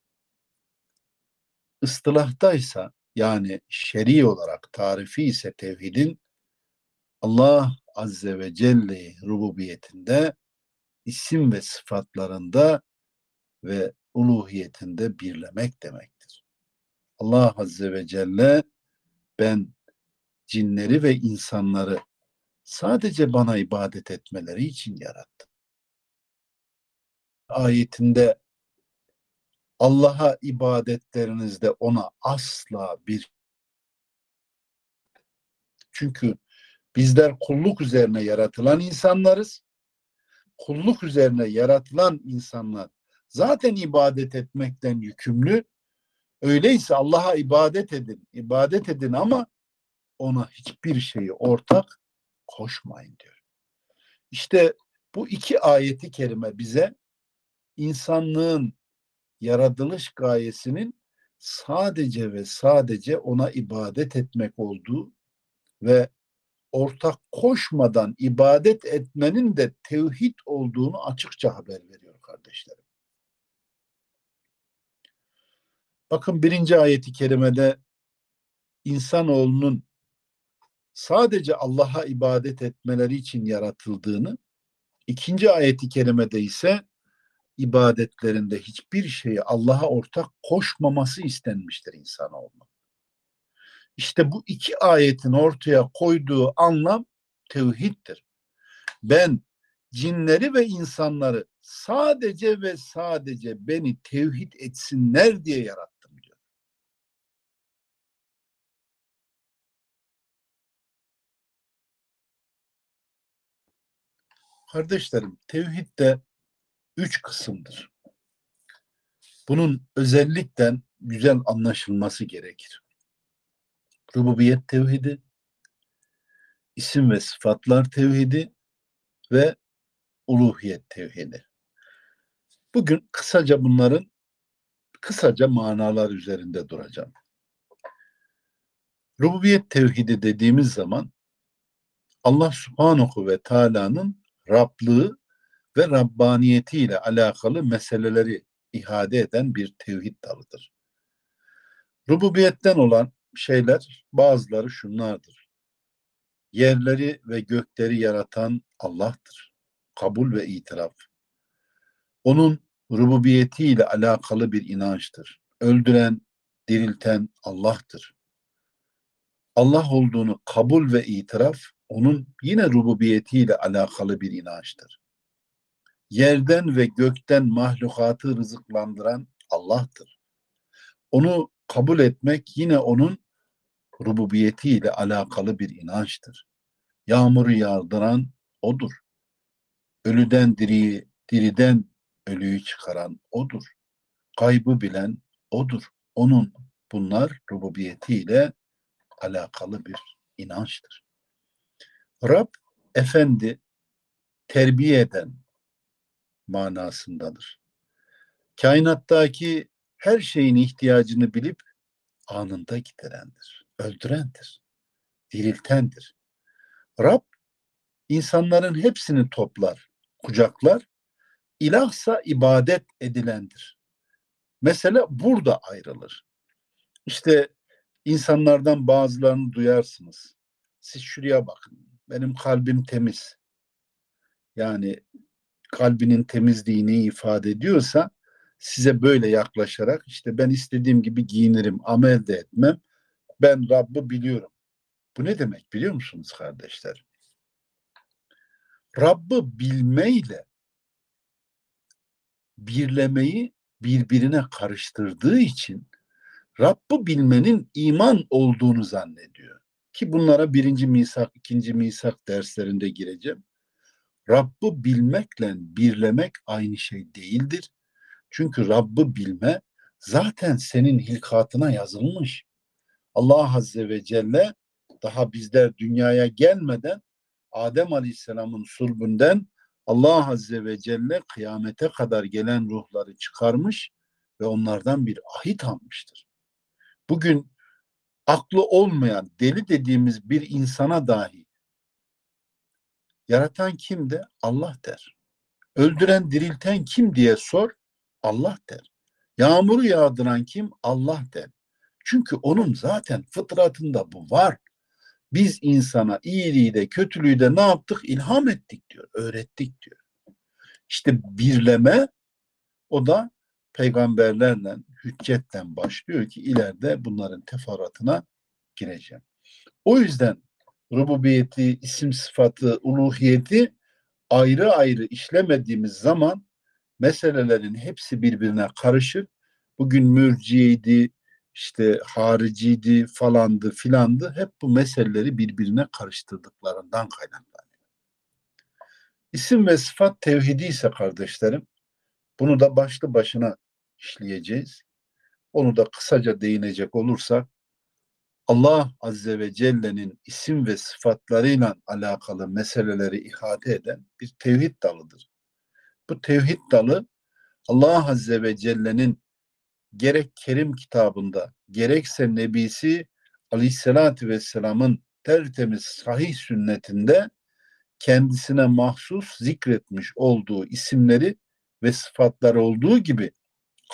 Istilahtaysa yani şer'i olarak tarifi ise tevhidin Allah Azze ve Celle rububiyetinde isim ve sıfatlarında ve uluhiyetinde birlemek demektir. Allah Azze ve Celle ben cinleri ve insanları sadece bana ibadet etmeleri için yarattım. Ayetinde Allah'a ibadetlerinizde ona asla bir çünkü bizler kulluk üzerine yaratılan insanlarız. Kulluk üzerine yaratılan insanlar zaten ibadet etmekten yükümlü. Öyleyse Allah'a ibadet edin, ibadet edin ama ona hiçbir şeyi ortak koşmayın diyor. İşte bu iki ayeti kerime bize insanlığın yaratılış gayesinin sadece ve sadece ona ibadet etmek olduğu ve ortak koşmadan ibadet etmenin de tevhid olduğunu açıkça haber veriyor kardeşlerim. Bakın birinci ayeti kerimede insanoğlunun sadece Allah'a ibadet etmeleri için yaratıldığını, ikinci ayeti kerimede ise ibadetlerinde hiçbir şeyi Allah'a ortak koşmaması istenmiştir insanoğluna. İşte bu iki ayetin ortaya koyduğu anlam tevhiddir. Ben cinleri ve insanları sadece ve sadece beni tevhid etsinler diye yarattım diyor. Kardeşlerim tevhid de üç kısımdır. Bunun özellikle güzel anlaşılması gerekir. Rububiyet tevhidi, isim ve sıfatlar tevhidi ve uluhiyet tevhidi. Bugün kısaca bunların kısaca manalar üzerinde duracağım. Rububiyet tevhidi dediğimiz zaman Allah subhanahu ve Taala'nın Rablığı ve Rabbaniyeti ile alakalı meseleleri ihade eden bir tevhid dalıdır. Rububiyetten olan şeyler bazıları şunlardır. Yerleri ve gökleri yaratan Allah'tır. Kabul ve itiraf. Onun rububiyeti ile alakalı bir inançtır. Öldüren, dirilten Allah'tır. Allah olduğunu kabul ve itiraf onun yine rububiyeti ile alakalı bir inançtır yerden ve gökten mahlukatı rızıklandıran Allah'tır. Onu kabul etmek yine onun rububiyeti ile alakalı bir inançtır. Yağmuru yağdıran odur. Ölüden diriyi, diriden ölüyü çıkaran odur. Kaybı bilen odur. Onun bunlar rububiyeti ile alakalı bir inançtır. Rab efendi terbiye eden, manasındadır. Kainattaki her şeyin ihtiyacını bilip anında giderendir, öldürendir, diriltendir. Rab insanların hepsini toplar, kucaklar, ilahsa ibadet edilendir. Mesela burada ayrılır. İşte insanlardan bazılarını duyarsınız. Siz şuraya bakın. Benim kalbim temiz. Yani kalbinin temizliğini ifade ediyorsa size böyle yaklaşarak işte ben istediğim gibi giyinirim, amel de etmem. Ben Rabb'i biliyorum. Bu ne demek biliyor musunuz kardeşler? Rabb'i bilmeyle birlemeyi birbirine karıştırdığı için Rabb'i bilmenin iman olduğunu zannediyor. Ki bunlara birinci misak, ikinci misak derslerinde gireceğim. Rabb'ı bilmekle birlemek aynı şey değildir. Çünkü Rabb'ı bilme zaten senin hilkatına yazılmış. Allah Azze ve Celle daha bizler dünyaya gelmeden Adem Aleyhisselam'ın sulbünden Allah Azze ve Celle kıyamete kadar gelen ruhları çıkarmış ve onlardan bir ahit almıştır. Bugün aklı olmayan deli dediğimiz bir insana dahi Yaratan kimdi? Allah der. Öldüren, dirilten kim diye sor. Allah der. Yağmuru yağdıran kim? Allah der. Çünkü onun zaten fıtratında bu var. Biz insana iyiliği de kötülüğü de ne yaptık? İlham ettik diyor, öğrettik diyor. İşte birleme o da peygamberlerle, hüccetle başlıyor ki ileride bunların teferruatına gireceğim. O yüzden rububiyeti, isim sıfatı, uluhiyeti ayrı ayrı işlemediğimiz zaman meselelerin hepsi birbirine karışır. Bugün mürciyeydi, işte hariciydi, falandı, filandı. Hep bu meseleleri birbirine karıştırdıklarından kaynaklanıyor. İsim ve sıfat tevhidi ise kardeşlerim, bunu da başlı başına işleyeceğiz. Onu da kısaca değinecek olursak, Allah Azze ve Celle'nin isim ve sıfatlarıyla alakalı meseleleri ihate eden bir tevhid dalıdır. Bu tevhid dalı Allah Azze ve Celle'nin gerek Kerim kitabında gerekse Nebisi Aleyhisselatü Vesselam'ın tertemiz sahih sünnetinde kendisine mahsus zikretmiş olduğu isimleri ve sıfatlar olduğu gibi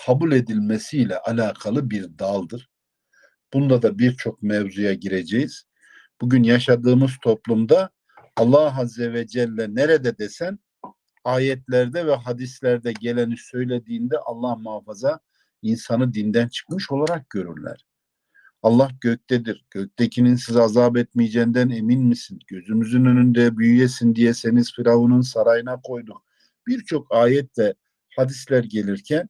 kabul edilmesiyle alakalı bir daldır. Bunda da birçok mevzuya gireceğiz. Bugün yaşadığımız toplumda Allah Azze ve Celle nerede desen ayetlerde ve hadislerde geleni söylediğinde Allah muhafaza insanı dinden çıkmış olarak görürler. Allah göktedir. Göktekinin sizi azap etmeyeceğinden emin misin? Gözümüzün önünde büyüyesin diye seniz Firavun'un sarayına koyduk. Birçok ayet ve hadisler gelirken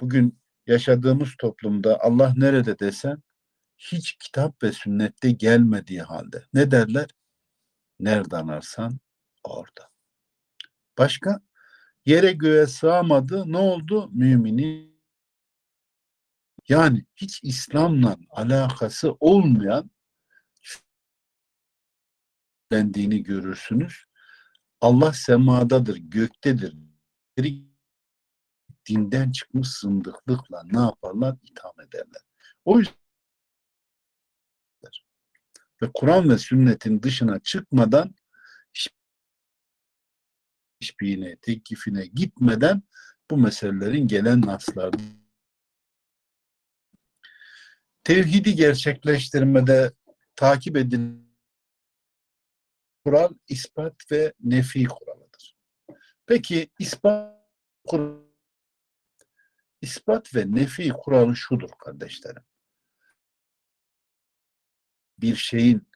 bugün yaşadığımız toplumda Allah nerede desen hiç kitap ve sünnette gelmediği halde ne derler? Nereden ararsan orada. Başka? Yere göğe sığamadı. Ne oldu? Mümini yani hiç İslam'la alakası olmayan dendiğini görürsünüz. Allah semadadır, göktedir. Dinden çıkmış zındıklıkla ne yaparlar? İtham ederler. O yüzden ve Kur'an ve sünnetin dışına çıkmadan hiçbirine, teklifine gitmeden bu meselelerin gelen naslarda tevhidi gerçekleştirmede takip edilen kural ispat ve nefi kuralıdır. Peki ispat ispat ve nefi kuralı şudur kardeşlerim. Bir şeyin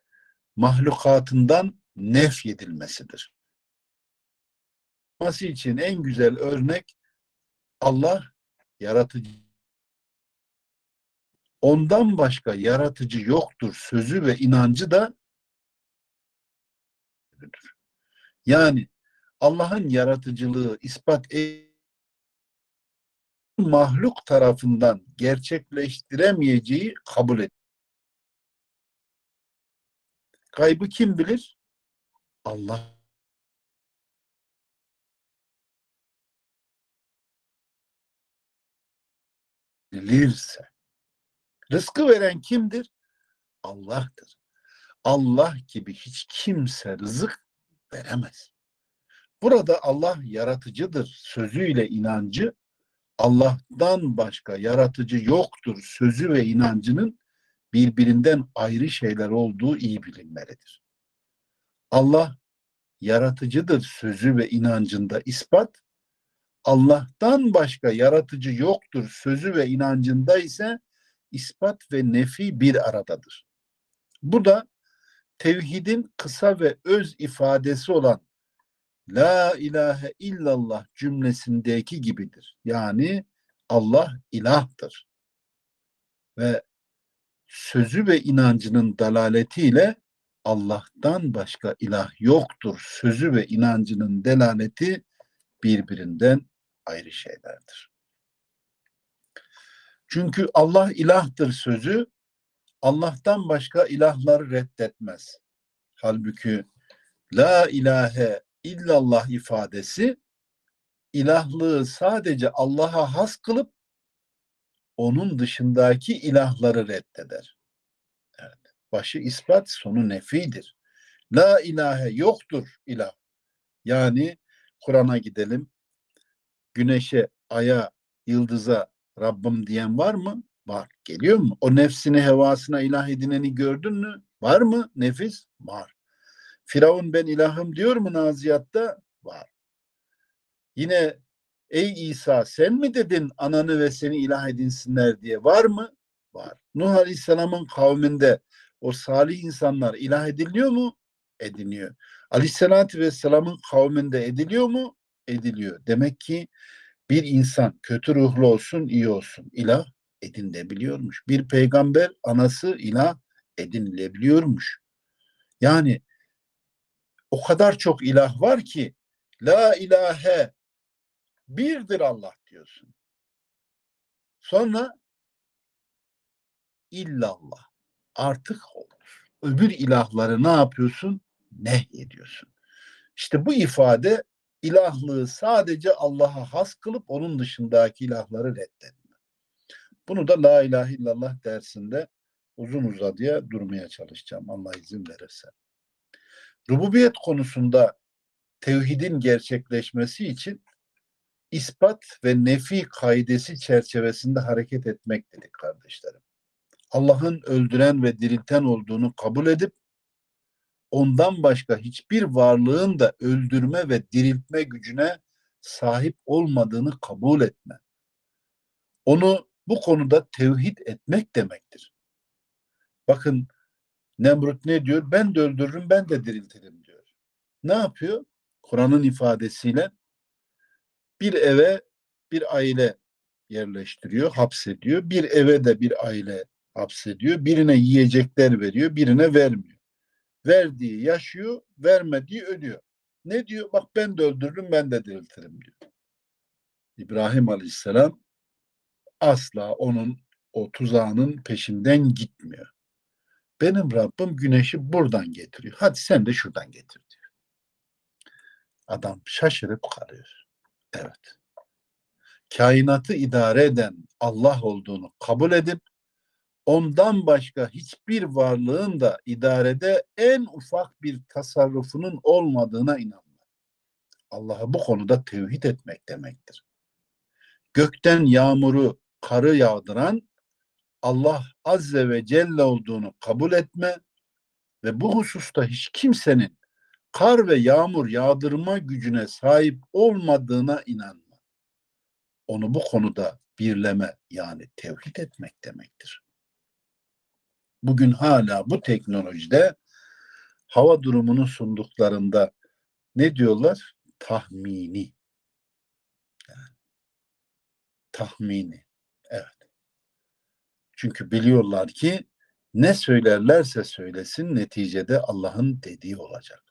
mahlukatından nef yedilmesidir.Ması için en güzel örnek Allah yaratıcı ondan başka yaratıcı yoktur sözü ve inancı da yani Allah'ın yaratıcılığı ispat e mahluk tarafından gerçekleştiremeyeceği kabul et. Kaybı kim bilir? Allah. Bilirse. Rızkı veren kimdir? Allah'tır. Allah gibi hiç kimse rızık veremez. Burada Allah yaratıcıdır sözüyle inancı Allah'tan başka yaratıcı yoktur sözü ve inancının birbirinden ayrı şeyler olduğu iyi bilinmelidir. Allah yaratıcıdır sözü ve inancında ispat, Allah'tan başka yaratıcı yoktur sözü ve inancında ise ispat ve nefi bir aradadır. Bu da tevhidin kısa ve öz ifadesi olan La ilahe illallah cümlesindeki gibidir. Yani Allah ilahtır. Ve sözü ve inancının dalaletiyle Allah'tan başka ilah yoktur. Sözü ve inancının delaleti birbirinden ayrı şeylerdir. Çünkü Allah ilahtır sözü Allah'tan başka ilahları reddetmez. Halbuki la ilahe illallah ifadesi ilahlığı sadece Allah'a has kılıp onun dışındaki ilahları reddeder. Evet. Başı ispat, sonu nefidir. La ilahe yoktur ilah. Yani Kur'an'a gidelim. Güneşe, aya, yıldıza Rabbim diyen var mı? Var. Geliyor mu? O nefsini hevasına ilah edineni gördün mü? Var mı? Nefis? Var. Firavun ben ilahım diyor mu naziyatta? Var. Yine ey İsa sen mi dedin ananı ve seni ilah edinsinler diye var mı? Var. Nuh Aleyhisselam'ın kavminde o salih insanlar ilah ediliyor mu? Ediliyor. Aleyhisselatü Vesselam'ın kavminde ediliyor mu? Ediliyor. Demek ki bir insan kötü ruhlu olsun, iyi olsun. ilah edinilebiliyormuş. Bir peygamber anası ilah edinilebiliyormuş. Yani o kadar çok ilah var ki la ilahe birdir Allah diyorsun. Sonra illallah artık olur. Öbür ilahları ne yapıyorsun? Nehyediyorsun. İşte bu ifade ilahlığı sadece Allah'a has kılıp onun dışındaki ilahları reddetme. Bunu da la ilahe illallah dersinde uzun uzadıya durmaya çalışacağım Allah izin verirse. Rububiyet konusunda tevhidin gerçekleşmesi için ispat ve nefi kaidesi çerçevesinde hareket etmek dedik kardeşlerim. Allah'ın öldüren ve dirilten olduğunu kabul edip ondan başka hiçbir varlığın da öldürme ve diriltme gücüne sahip olmadığını kabul etme. Onu bu konuda tevhid etmek demektir. Bakın Nemrut ne diyor? Ben de öldürürüm, ben de diriltirim diyor. Ne yapıyor? Kur'an'ın ifadesiyle bir eve bir aile yerleştiriyor, hapsediyor. Bir eve de bir aile hapsediyor. Birine yiyecekler veriyor, birine vermiyor. Verdiği yaşıyor, vermediği ölüyor. Ne diyor? Bak ben de öldürürüm, ben de diriltirim diyor. İbrahim Aleyhisselam asla onun o tuzağının peşinden gitmiyor. Benim Rabbim güneşi buradan getiriyor. Hadi sen de şuradan getir diyor. Adam şaşırıp kalıyor. Evet. Kainatı idare eden Allah olduğunu kabul edip ondan başka hiçbir varlığın da idarede en ufak bir tasarrufunun olmadığına inanmak. Allah'a bu konuda tevhid etmek demektir. Gökten yağmuru, karı yağdıran Allah Azze ve Celle olduğunu kabul etme ve bu hususta hiç kimsenin kar ve yağmur yağdırma gücüne sahip olmadığına inanma. Onu bu konuda birleme yani tevhid etmek demektir. Bugün hala bu teknolojide hava durumunu sunduklarında ne diyorlar? Tahmini. Yani, tahmini. Evet. Çünkü biliyorlar ki ne söylerlerse söylesin neticede Allah'ın dediği olacak.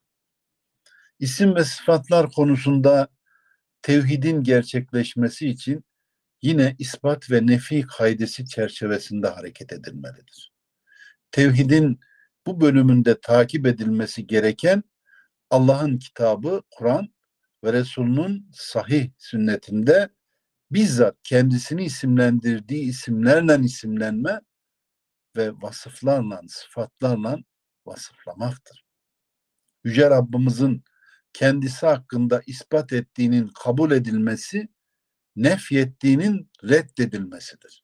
İsim ve sıfatlar konusunda tevhidin gerçekleşmesi için yine ispat ve nefi kaidesi çerçevesinde hareket edilmelidir. Tevhidin bu bölümünde takip edilmesi gereken Allah'ın kitabı Kur'an ve Resulünün sahih sünnetinde bizzat kendisini isimlendirdiği isimlerle isimlenme ve vasıflarla, sıfatlarla vasıflamaktır. Yüce Rabbimizin kendisi hakkında ispat ettiğinin kabul edilmesi, nefyettiğinin reddedilmesidir.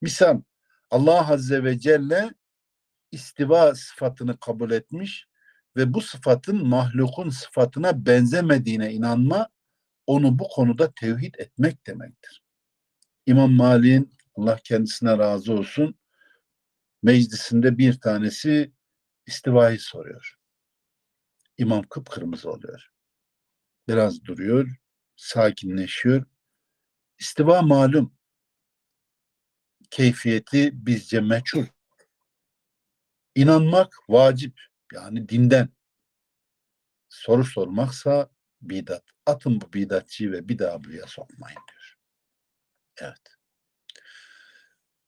Misal Allah Azze ve Celle istiva sıfatını kabul etmiş ve bu sıfatın mahlukun sıfatına benzemediğine inanma onu bu konuda tevhid etmek demektir. İmam Malik'in Allah kendisine razı olsun meclisinde bir tanesi istivayı soruyor. İmam kıpkırmızı oluyor. Biraz duruyor, sakinleşiyor. İstiva malum. Keyfiyeti bizce meçhul. İnanmak vacip. Yani dinden. Soru sormaksa bidat. Atın bu bidatçıyı ve bir daha buraya sokmayın diyor. Evet.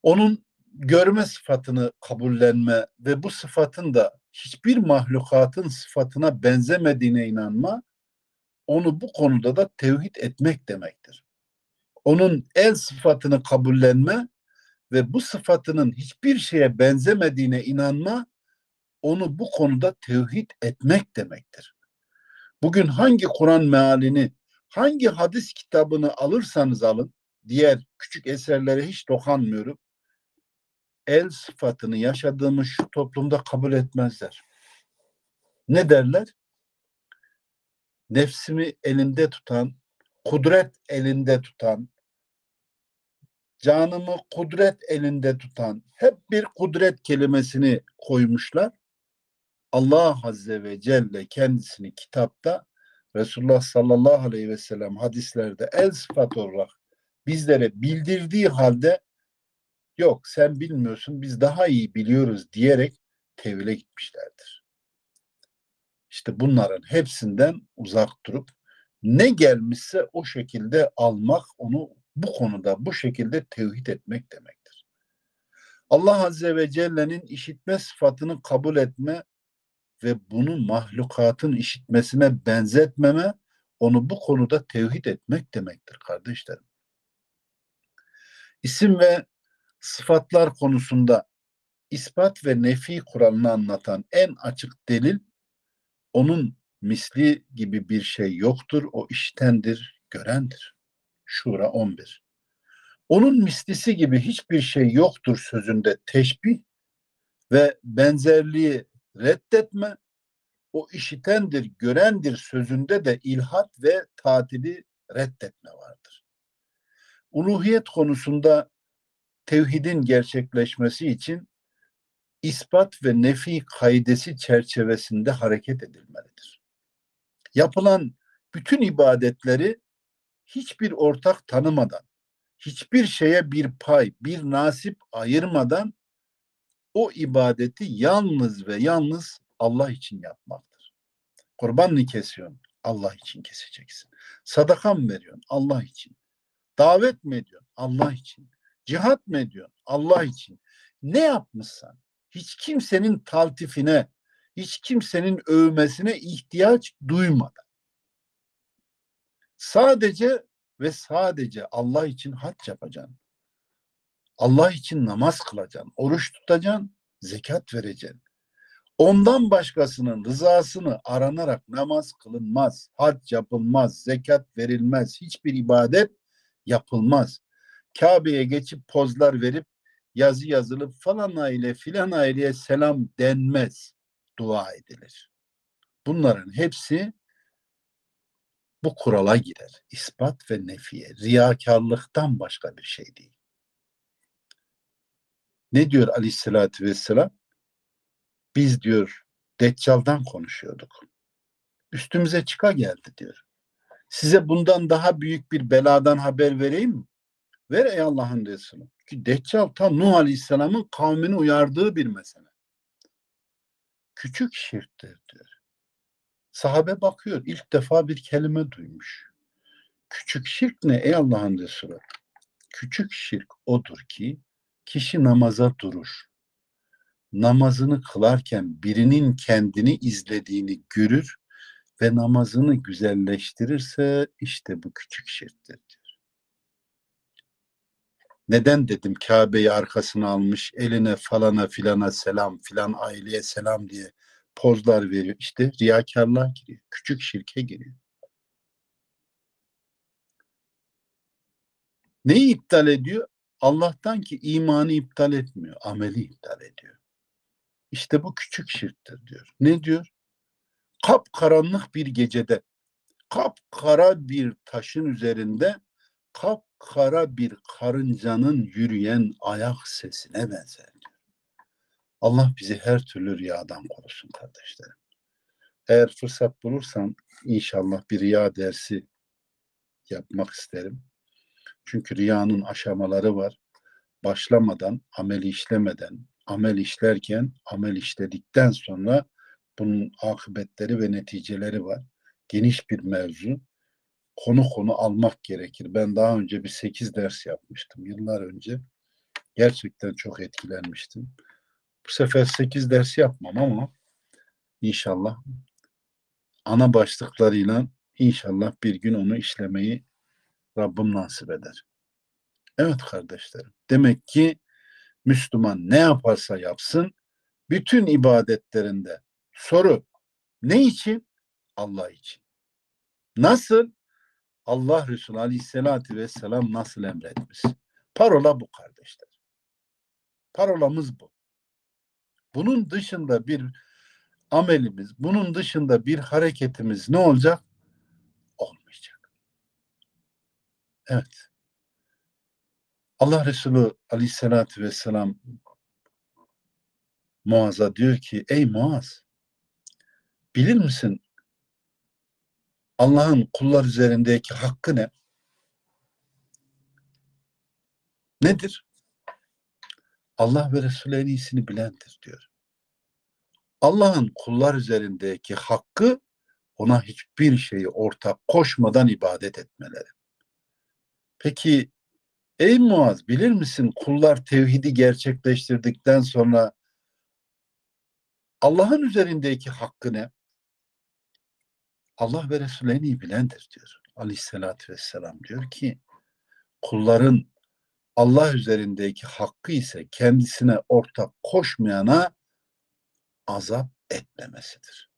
Onun görme sıfatını kabullenme ve bu sıfatın da hiçbir mahlukatın sıfatına benzemediğine inanma, onu bu konuda da tevhid etmek demektir. Onun el sıfatını kabullenme ve bu sıfatının hiçbir şeye benzemediğine inanma, onu bu konuda tevhid etmek demektir. Bugün hangi Kur'an mealini hangi hadis kitabını alırsanız alın, diğer küçük eserlere hiç dokanmıyorum. El sıfatını yaşadığımız şu toplumda kabul etmezler. Ne derler? Nefsimi elinde tutan, kudret elinde tutan, canımı kudret elinde tutan, hep bir kudret kelimesini koymuşlar. Allah Azze ve Celle kendisini kitapta Resulullah sallallahu aleyhi ve sellem hadislerde el sıfat olarak bizlere bildirdiği halde yok sen bilmiyorsun biz daha iyi biliyoruz diyerek tevhile gitmişlerdir. İşte bunların hepsinden uzak durup ne gelmişse o şekilde almak, onu bu konuda bu şekilde tevhid etmek demektir. Allah Azze ve Celle'nin işitme sıfatını kabul etme ve bunu mahlukatın işitmesine benzetmeme, onu bu konuda tevhid etmek demektir kardeşlerim. İsim ve sıfatlar konusunda ispat ve nefi kuralını anlatan en açık delil onun misli gibi bir şey yoktur. O iştendir, görendir. Şura 11. Onun mislisi gibi hiçbir şey yoktur sözünde teşbih ve benzerliği reddetme. O işitendir, görendir sözünde de ilhat ve tatili reddetme vardır. Uluhiyet konusunda tevhidin gerçekleşmesi için ispat ve nefi kaidesi çerçevesinde hareket edilmelidir. Yapılan bütün ibadetleri hiçbir ortak tanımadan, hiçbir şeye bir pay, bir nasip ayırmadan o ibadeti yalnız ve yalnız Allah için yapmaktır. Kurban mı kesiyorsun? Allah için keseceksin. Sadaka mı veriyorsun? Allah için. Davet mi ediyorsun? Allah için. Cihat mı ediyorsun? Allah için. Ne yapmışsan hiç kimsenin taltifine, hiç kimsenin övmesine ihtiyaç duymadan sadece ve sadece Allah için hac yapacaksın. Allah için namaz kılacaksın, oruç tutacaksın, zekat vereceksin. Ondan başkasının rızasını aranarak namaz kılınmaz, hac yapılmaz, zekat verilmez, hiçbir ibadet yapılmaz. Kabe'ye geçip pozlar verip yazı yazılıp falan aile filan aileye selam denmez. Dua edilir. Bunların hepsi bu kurala girer. İspat ve nefiye. Riyakarlıktan başka bir şey değil. Ne diyor aleyhissalatü vesselam? Biz diyor Deccal'dan konuşuyorduk. Üstümüze çıka geldi diyor. Size bundan daha büyük bir beladan haber vereyim mi? Ver ey Allah'ın Resulü. Ki Deccal tam Nuh Aleyhisselam'ın kavmini uyardığı bir mesele. Küçük şirktir diyor. Sahabe bakıyor. ilk defa bir kelime duymuş. Küçük şirk ne ey Allah'ın Resulü? Küçük şirk odur ki kişi namaza durur. Namazını kılarken birinin kendini izlediğini görür ve namazını güzelleştirirse işte bu küçük şirktir. Neden dedim Kabe'yi arkasına almış, eline falana filana selam, filan aileye selam diye pozlar veriyor. İşte riyakarlığa giriyor. Küçük şirke giriyor. Neyi iptal ediyor? Allah'tan ki imanı iptal etmiyor. Ameli iptal ediyor. İşte bu küçük şirktir diyor. Ne diyor? Kap karanlık bir gecede kap kara bir taşın üzerinde kap kara bir karıncanın yürüyen ayak sesine benzer diyor. Allah bizi her türlü riyadan korusun kardeşlerim. Eğer fırsat bulursam inşallah bir riya dersi yapmak isterim. Çünkü riyanın aşamaları var. Başlamadan, amel işlemeden, amel işlerken, amel işledikten sonra bunun akıbetleri ve neticeleri var. Geniş bir mevzu konu konu almak gerekir. Ben daha önce bir sekiz ders yapmıştım yıllar önce. Gerçekten çok etkilenmiştim. Bu sefer sekiz ders yapmam ama inşallah ana başlıklarıyla inşallah bir gün onu işlemeyi Rabbim nasip eder. Evet kardeşlerim. Demek ki Müslüman ne yaparsa yapsın bütün ibadetlerinde soru ne için? Allah için. Nasıl? Allah Resulü Aleyhisselatü Vesselam nasıl emretmiş? Parola bu kardeşler. Parolamız bu. Bunun dışında bir amelimiz, bunun dışında bir hareketimiz ne olacak? Evet. Allah Resulü Aleyhisselatü Vesselam Muaz'a diyor ki ey Muaz bilir misin Allah'ın kullar üzerindeki hakkı ne? Nedir? Allah ve Resulü en iyisini bilendir diyor. Allah'ın kullar üzerindeki hakkı ona hiçbir şeyi ortak koşmadan ibadet etmeleri. Peki ey Muaz bilir misin kullar tevhidi gerçekleştirdikten sonra Allah'ın üzerindeki hakkı ne? Allah ve Resulü en iyi bilendir diyor. Aleyhissalatü vesselam diyor ki kulların Allah üzerindeki hakkı ise kendisine ortak koşmayana azap etmemesidir.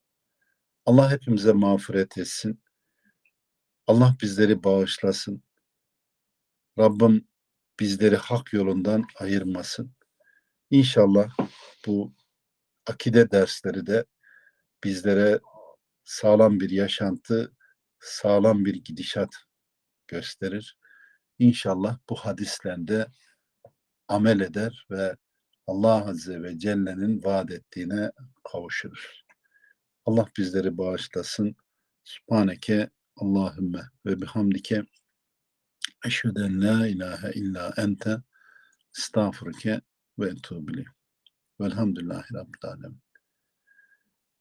Allah hepimize mağfiret etsin. Allah bizleri bağışlasın. Rabbim bizleri hak yolundan ayırmasın. İnşallah bu akide dersleri de bizlere sağlam bir yaşantı, sağlam bir gidişat gösterir. İnşallah bu hadislerinde amel eder ve Allah Azze ve Celle'nin vaat ettiğine kavuşuruz. Allah bizleri bağışlasın. Subhaneke Allahümme ve bihamdike eşheden la ilahe illa ente estağfurke ve etûbü Velhamdülillahi Rabbil Alemin.